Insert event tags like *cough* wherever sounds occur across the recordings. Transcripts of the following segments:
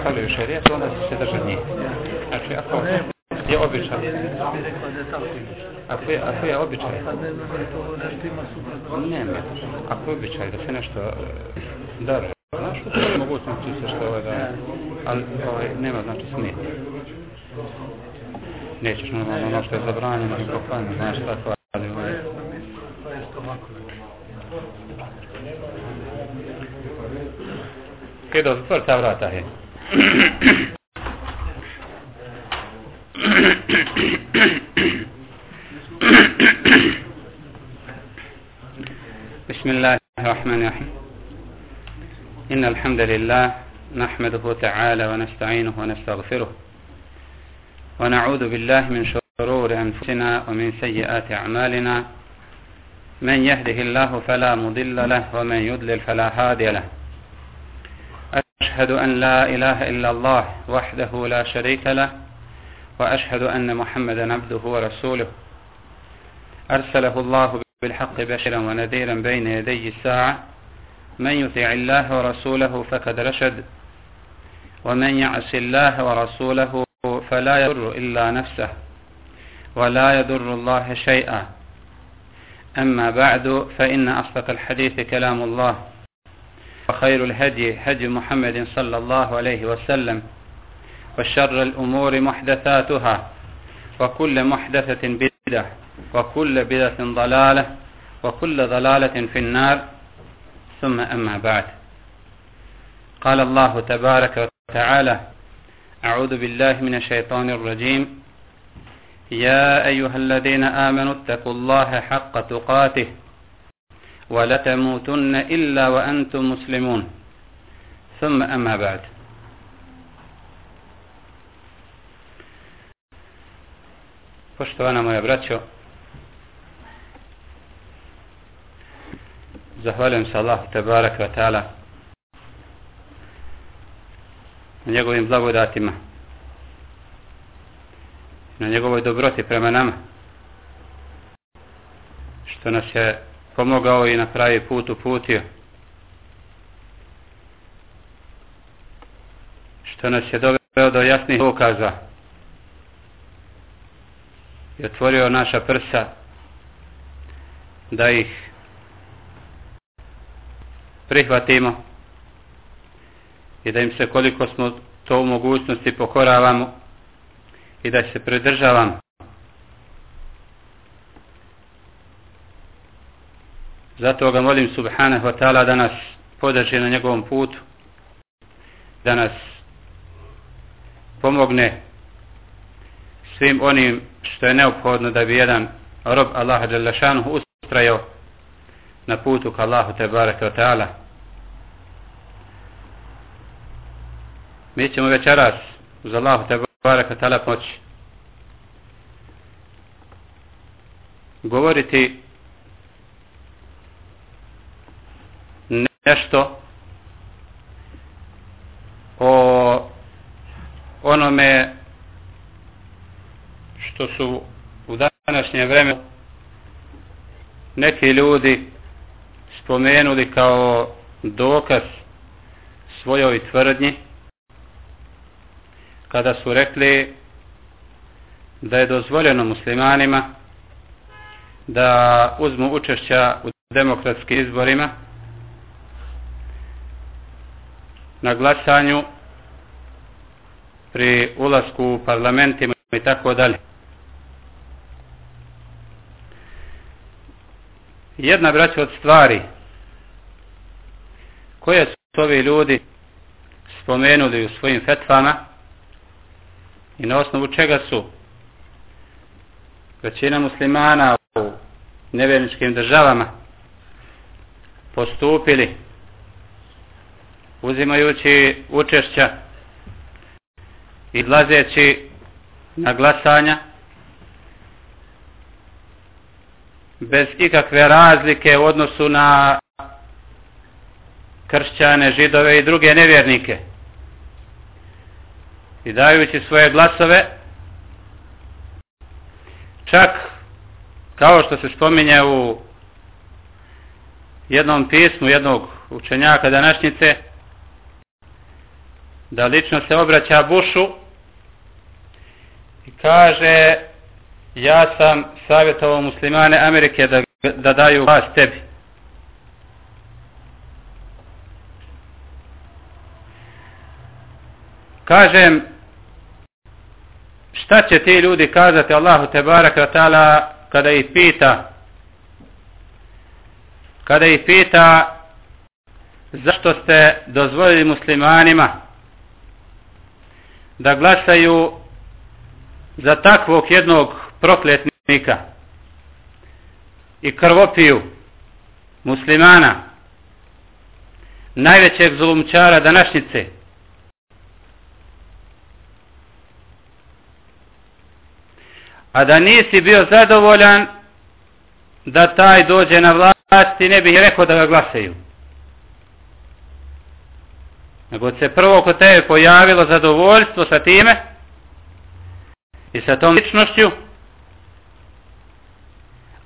stavljaju šarijet, onda se drže njih. Znači, ako je običaj... Ako je, ako je običaj... Nema. Ako je običaj da se nešto e, drže, znaš, mogućnosti se što ovaj da... Ali ovaj, nema znači smije. Nećeš normalno ono što je zabranjeno i poklanjeno, znaš tako, ali ovaj... Kada otvori ta vrata je. بسم الله الرحمن الرحيم إن الحمد لله نحمده تعالى ونستعينه ونستغفره ونعوذ بالله من شرور أنفسنا ومن سيئات أعمالنا. من يهده الله فلا مضل له ومن يضلل فلا هادي له. أشهد أن لا إله إلا الله وحده لا شريك له وأشهد أن محمدا عبده ورسوله. أرسله الله بالحق بشرا ونذيرا بين يدي الساعة. من يطع الله ورسوله فقد رشد ومن يعص الله ورسوله فلا يضر إلا نفسه ولا يضر الله شيئا. أما بعد فإن أصدق الحديث كلام الله وخير الهدي هدي محمد صلى الله عليه وسلم وشر الأمور محدثاتها وكل محدثة بدعة وكل بدعة ضلالة وكل ضلالة في النار. ثم أما بعد. قال الله تبارك وتعالى أعوذ بالله من الشيطان الرجيم. يا أيها الذين آمنوا اتقوا الله حق تقاته ولا تموتن إلا وأنتم مسلمون. ثم أما بعد. Poštovana moja braćo, zahvaljujem se Allahu Tebarak wa ta'ala na njegovim blagodatima na njegovoj dobroti prema nama što nas je pomogao i na pravi put uputio što nas je doveo do jasnih ukaza i otvorio naša prsa da ih prihvatimo i da im se koliko smo to u mogućnosti pokoravamo i da se pridržavamo. Zato ga molim subhanahu wa ta'ala da nas podrži na njegovom putu, da nas pomogne svim onim što je neophodno da bi jedan rob Allaha Đalešanuhu ustrajao na putu ka Allahu te barake o ta'ala. Mi ćemo večeras uz Allahu te barake o ta'ala pomoći govoriti nešto o onome što su u današnje vreme neki ljudi spomenuli kao dokaz svojoj tvrdnji kada su rekli da je dozvoljeno muslimanima da uzmu učešća u demokratskim izborima na glasanju pri ulasku u parlamentima i tako dalje. Jedna braća od stvari koje su ovi ljudi spomenuli u svojim fetvama i na osnovu čega su većina muslimana u nevjerničkim državama postupili uzimajući učešća dlazeći na glasanja bez ikakve razlike u odnosu na kršćane, židove i druge nevjernike. I dajući svoje glasove, čak kao što se spominje u jednom pismu jednog učenjaka današnjice, da lično se obraća Bušu i kaže ja sam savjetovao muslimane Amerike da, da daju glas tebi. Kažem, šta će ti ljudi kazati Allahu te baraka ta'ala kada ih pita? Kada ih pita zašto ste dozvolili muslimanima da glasaju za takvog jednog prokletnika i krvopiju muslimana najvećeg zulumčara današnjice? A da nisi bio zadovoljan da taj dođe na vlast i ne bih rekao da ga glasaju. Nego se prvo kod tebe pojavilo zadovoljstvo sa time i sa tom ličnošću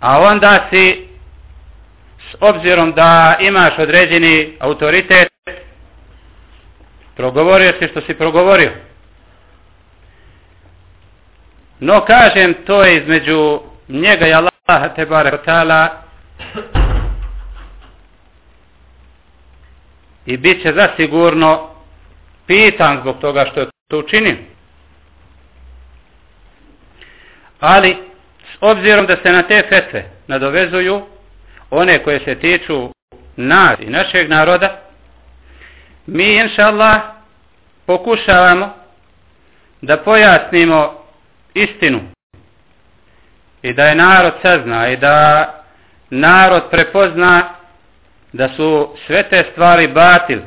a onda si s obzirom da imaš određeni autoritet progovorio si što si progovorio no kažem to je između njega i Allaha te bare kotala i bit će zasigurno pitan zbog toga što je to učinio. Ali s obzirom da se na te fetve nadovezuju one koje se tiču nas i našeg naroda mi inša Allah pokušavamo da pojasnimo istinu. I da je narod sazna i da narod prepozna da su sve te stvari batil.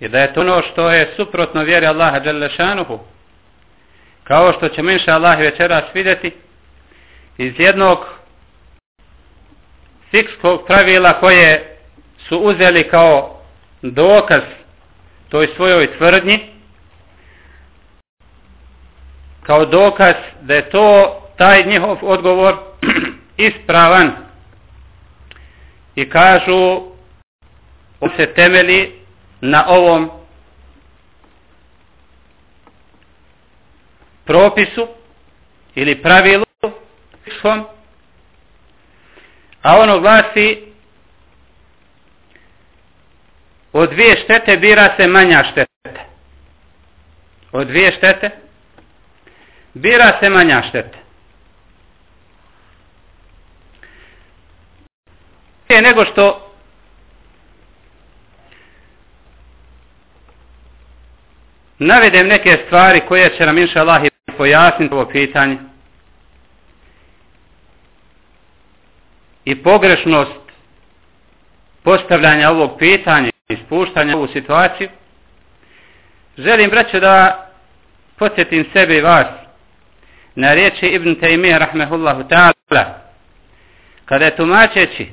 I da je to ono što je suprotno vjeri Allaha Đalešanuhu kao što ćemo inša Allah večeras vidjeti iz jednog fikskog pravila koje su uzeli kao dokaz toj svojoj tvrdnji kao dokaz da je to taj njihov odgovor *clears throat* ispravan. I kažu on se temeli na ovom propisu ili pravilu a ono glasi od dvije štete bira se manja štete od dvije štete? Bira se manja štete prije nego što navedem neke stvari koje će nam inša Allah pojasniti ovo pitanje i pogrešnost postavljanja ovog pitanja i spuštanja ovu situaciju želim braću da podsjetim sebe i vas na riječi Ibn Taymiyyah rahmehullahu ta'ala kada je tumačeći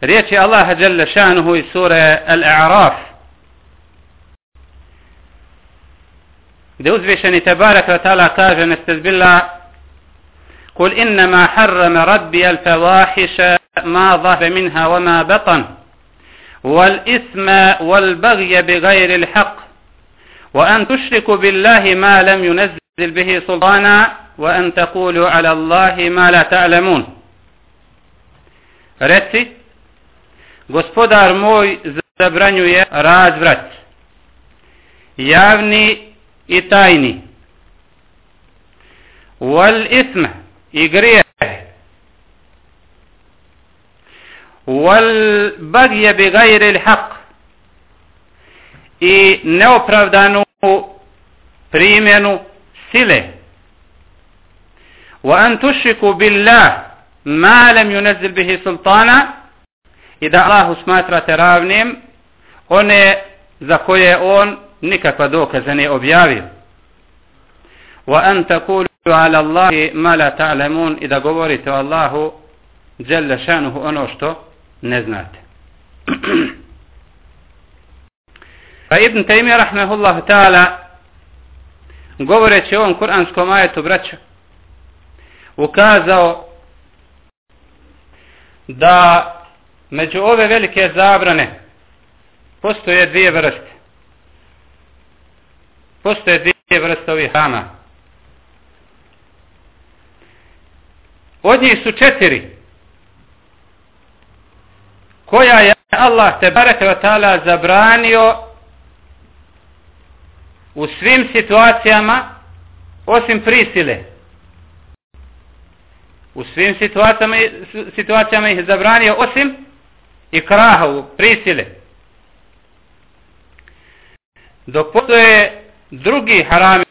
riječi Allaha Jalla šanuhu iz sure Al-A'raf gdje uzvišeni Tebarak wa ta'ala kaže nestezbillah قل إنما حرم ربي الفواحش ما ظهر منها وما بطن والإثم والبغي بغير الحق وأن تشركوا بالله ما لم ينزل ينزل به سلطانا وأن تقولوا على الله ما لا تعلمون. رسي господар мой забранюе разврат явни и тайни والاسم игрех والبغي بغير الحق اي неоправдану بريمينو sile wa an tušiku billah ma lam yunazil bihi sultana i da Allahu smatrate ravnim one za koje on nikakva dokaza ne objavio wa an takulu ala Allahi ma la ta'lamun i da govorite o Allahu jalla šanuhu ono što ne znate. *clears throat* Pa Ibn Taymi rahmehullah ta'ala govoreći o ovom kuranskom ajetu braća ukazao da među ove velike zabrane postoje dvije vrste. Postoje dvije vrste ovih hrama od njih su četiri. Koja je Allah te bareke wa ta'ala zabranio u svim situacijama osim prisile. U svim situacijama, situacijama ih zabranio osim i kraha u prisile. Dok postoje drugi harami